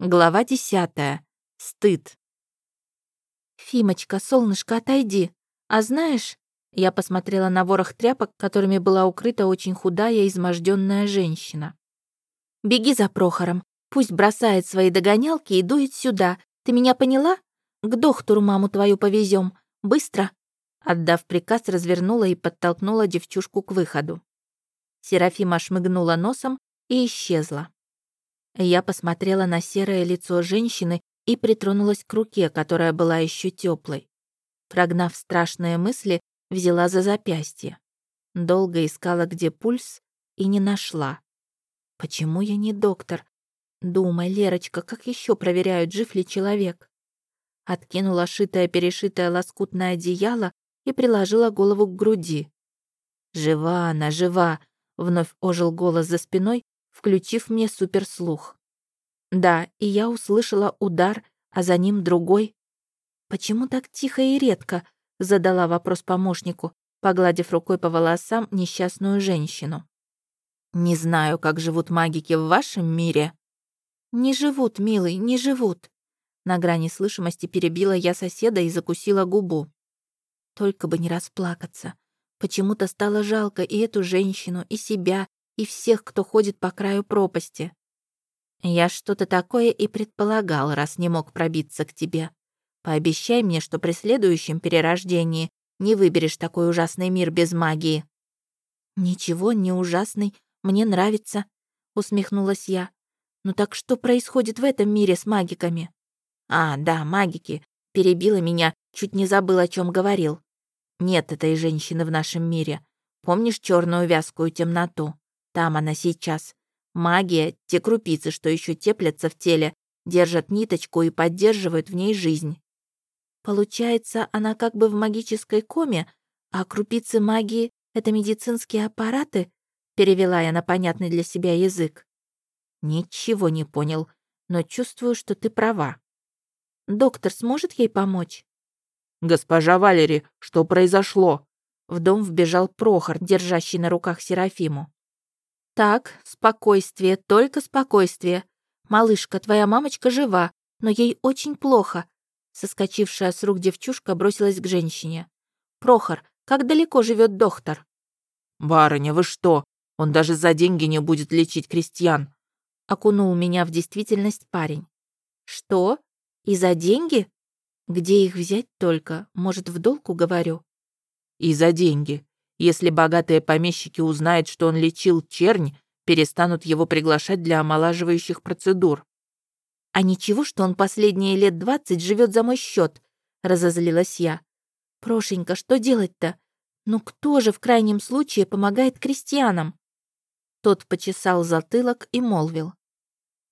Глава десятая. Стыд. «Фимочка, солнышко, отойди. А знаешь...» Я посмотрела на ворох тряпок, которыми была укрыта очень худая, изможденная женщина. «Беги за Прохором. Пусть бросает свои догонялки и дует сюда. Ты меня поняла? К доктору маму твою повезем. Быстро!» Отдав приказ, развернула и подтолкнула девчушку к выходу. Серафима шмыгнула носом и исчезла. Я посмотрела на серое лицо женщины и притронулась к руке, которая была еще теплой. Прогнав страшные мысли, взяла за запястье. Долго искала, где пульс, и не нашла. Почему я не доктор? Думай, Лерочка, как еще проверяют, жив ли человек? Откинула шитое-перешитое лоскутное одеяло и приложила голову к груди. «Жива она, жива!» — вновь ожил голос за спиной, включив мне суперслух. Да, и я услышала удар, а за ним другой. «Почему так тихо и редко?» — задала вопрос помощнику, погладив рукой по волосам несчастную женщину. «Не знаю, как живут магики в вашем мире». «Не живут, милый, не живут». На грани слышимости перебила я соседа и закусила губу. Только бы не расплакаться. Почему-то стало жалко и эту женщину, и себя, и всех, кто ходит по краю пропасти. Я что-то такое и предполагал, раз не мог пробиться к тебе. Пообещай мне, что при следующем перерождении не выберешь такой ужасный мир без магии». «Ничего не ужасный, мне нравится», — усмехнулась я. «Ну так что происходит в этом мире с магиками?» «А, да, магики. Перебила меня, чуть не забыл, о чем говорил. Нет этой женщины в нашем мире. Помнишь черную вязкую темноту? Там она сейчас. Магия, те крупицы, что еще теплятся в теле, держат ниточку и поддерживают в ней жизнь. Получается, она как бы в магической коме, а крупицы магии — это медицинские аппараты? Перевела я на понятный для себя язык. Ничего не понял, но чувствую, что ты права. Доктор сможет ей помочь? «Госпожа Валери, что произошло?» В дом вбежал Прохор, держащий на руках Серафиму. «Так, спокойствие, только спокойствие. Малышка, твоя мамочка жива, но ей очень плохо». Соскочившая с рук девчушка бросилась к женщине. «Прохор, как далеко живет доктор?» «Барыня, вы что? Он даже за деньги не будет лечить крестьян!» Окунул меня в действительность парень. «Что? И за деньги? Где их взять только? Может, в долг уговорю?» «И за деньги. Если богатые помещики узнают, что он лечил чернь, перестанут его приглашать для омолаживающих процедур. «А ничего, что он последние лет двадцать живет за мой счет, разозлилась я. «Прошенька, что делать-то? Ну кто же в крайнем случае помогает крестьянам?» Тот почесал затылок и молвил.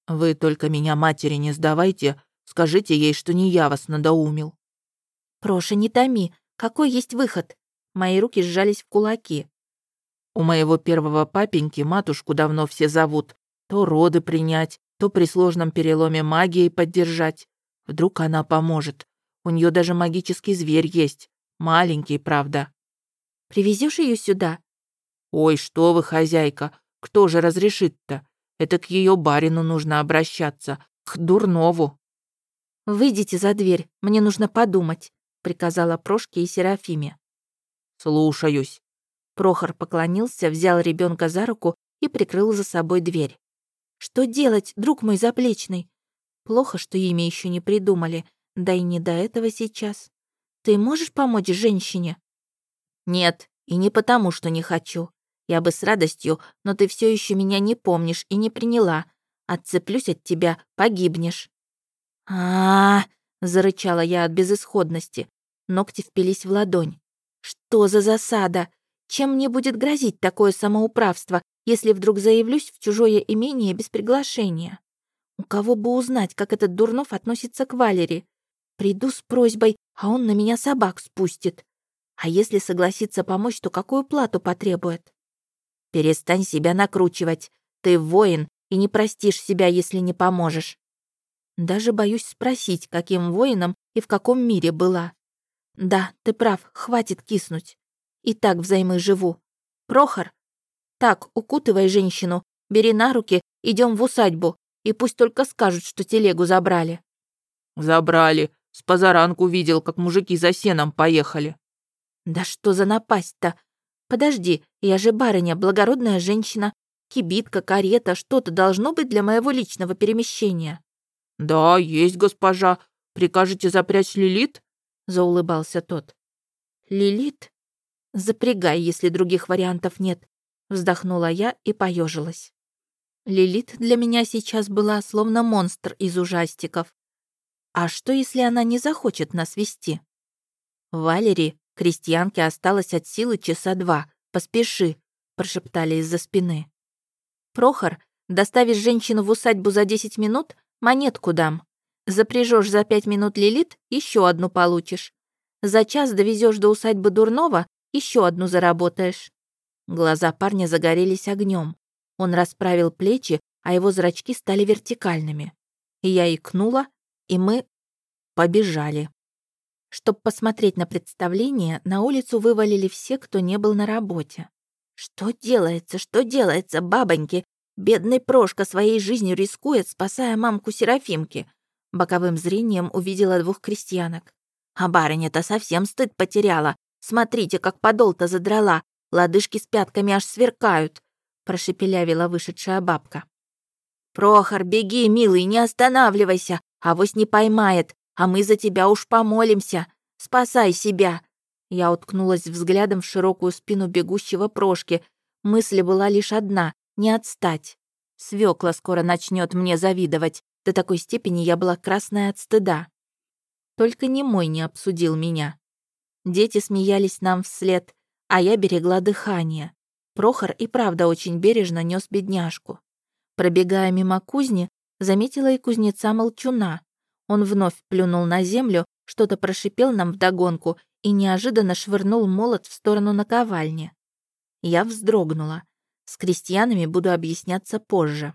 «Вы только меня матери не сдавайте, скажите ей, что не я вас надоумил». «Проша, не томи, какой есть выход?» Мои руки сжались в кулаки. У моего первого папеньки матушку давно все зовут. То роды принять, то при сложном переломе магией поддержать. Вдруг она поможет. У нее даже магический зверь есть. Маленький, правда. Привезешь ее сюда? Ой, что вы, хозяйка, кто же разрешит-то? Это к ее барину нужно обращаться, к Дурнову. «Выйдите за дверь, мне нужно подумать», — приказала Прошке и Серафиме. «Слушаюсь». Прохор поклонился, взял ребенка за руку и прикрыл за собой дверь. «Что делать, друг мой заплечный? Плохо, что имя еще не придумали, да и не до этого сейчас. Ты можешь помочь женщине?» «Нет, и не потому, что не хочу. Я бы с радостью, но ты все еще меня не помнишь и не приняла. Отцеплюсь от тебя, погибнешь». А, -а, -а зарычала я от безысходности. Ногти впились в ладонь. Что за засада? Чем мне будет грозить такое самоуправство, если вдруг заявлюсь в чужое имение без приглашения? У кого бы узнать, как этот Дурнов относится к Валере? Приду с просьбой, а он на меня собак спустит. А если согласится помочь, то какую плату потребует? Перестань себя накручивать. Ты воин и не простишь себя, если не поможешь. Даже боюсь спросить, каким воином и в каком мире была. Да, ты прав, хватит киснуть. И так взаймы живу. Прохор? Так, укутывай женщину, бери на руки, идем в усадьбу. И пусть только скажут, что телегу забрали». «Забрали. С позаранку видел, как мужики за сеном поехали». «Да что за напасть-то? Подожди, я же барыня, благородная женщина. Кибитка, карета, что-то должно быть для моего личного перемещения». «Да, есть, госпожа. Прикажете запрячь Лилит?» — заулыбался тот. «Лилит? Запрягай, если других вариантов нет», — вздохнула я и поежилась. Лилит для меня сейчас была словно монстр из ужастиков. А что, если она не захочет нас вести? Валери, крестьянке осталось от силы часа два. Поспеши, прошептали из-за спины. Прохор, доставишь женщину в усадьбу за 10 минут, монетку дам. Запряжешь за пять минут Лилит, еще одну получишь. За час довезешь до усадьбы Дурнова, еще одну заработаешь. Глаза парня загорелись огнем. Он расправил плечи, а его зрачки стали вертикальными. Я икнула, и мы побежали. Чтобы посмотреть на представление, на улицу вывалили все, кто не был на работе. Что делается, что делается, бабоньки? Бедный Прошка своей жизнью рискует, спасая мамку Серафимки. Боковым зрением увидела двух крестьянок. А барыня-то совсем стыд потеряла. Смотрите, как подол-то задрала. Лодыжки с пятками аж сверкают. Прошепелявила вышедшая бабка. «Прохор, беги, милый, не останавливайся, авось не поймает, а мы за тебя уж помолимся. Спасай себя!» Я уткнулась взглядом в широкую спину бегущего Прошки. Мысль была лишь одна — не отстать. Свекла скоро начнет мне завидовать. До такой степени я была красная от стыда. Только не мой не обсудил меня. Дети смеялись нам вслед, а я берегла дыхание. Прохор и правда очень бережно нес бедняжку. Пробегая мимо кузни, заметила и кузнеца Молчуна. Он вновь плюнул на землю, что-то прошипел нам вдогонку и неожиданно швырнул молот в сторону наковальни. Я вздрогнула. С крестьянами буду объясняться позже.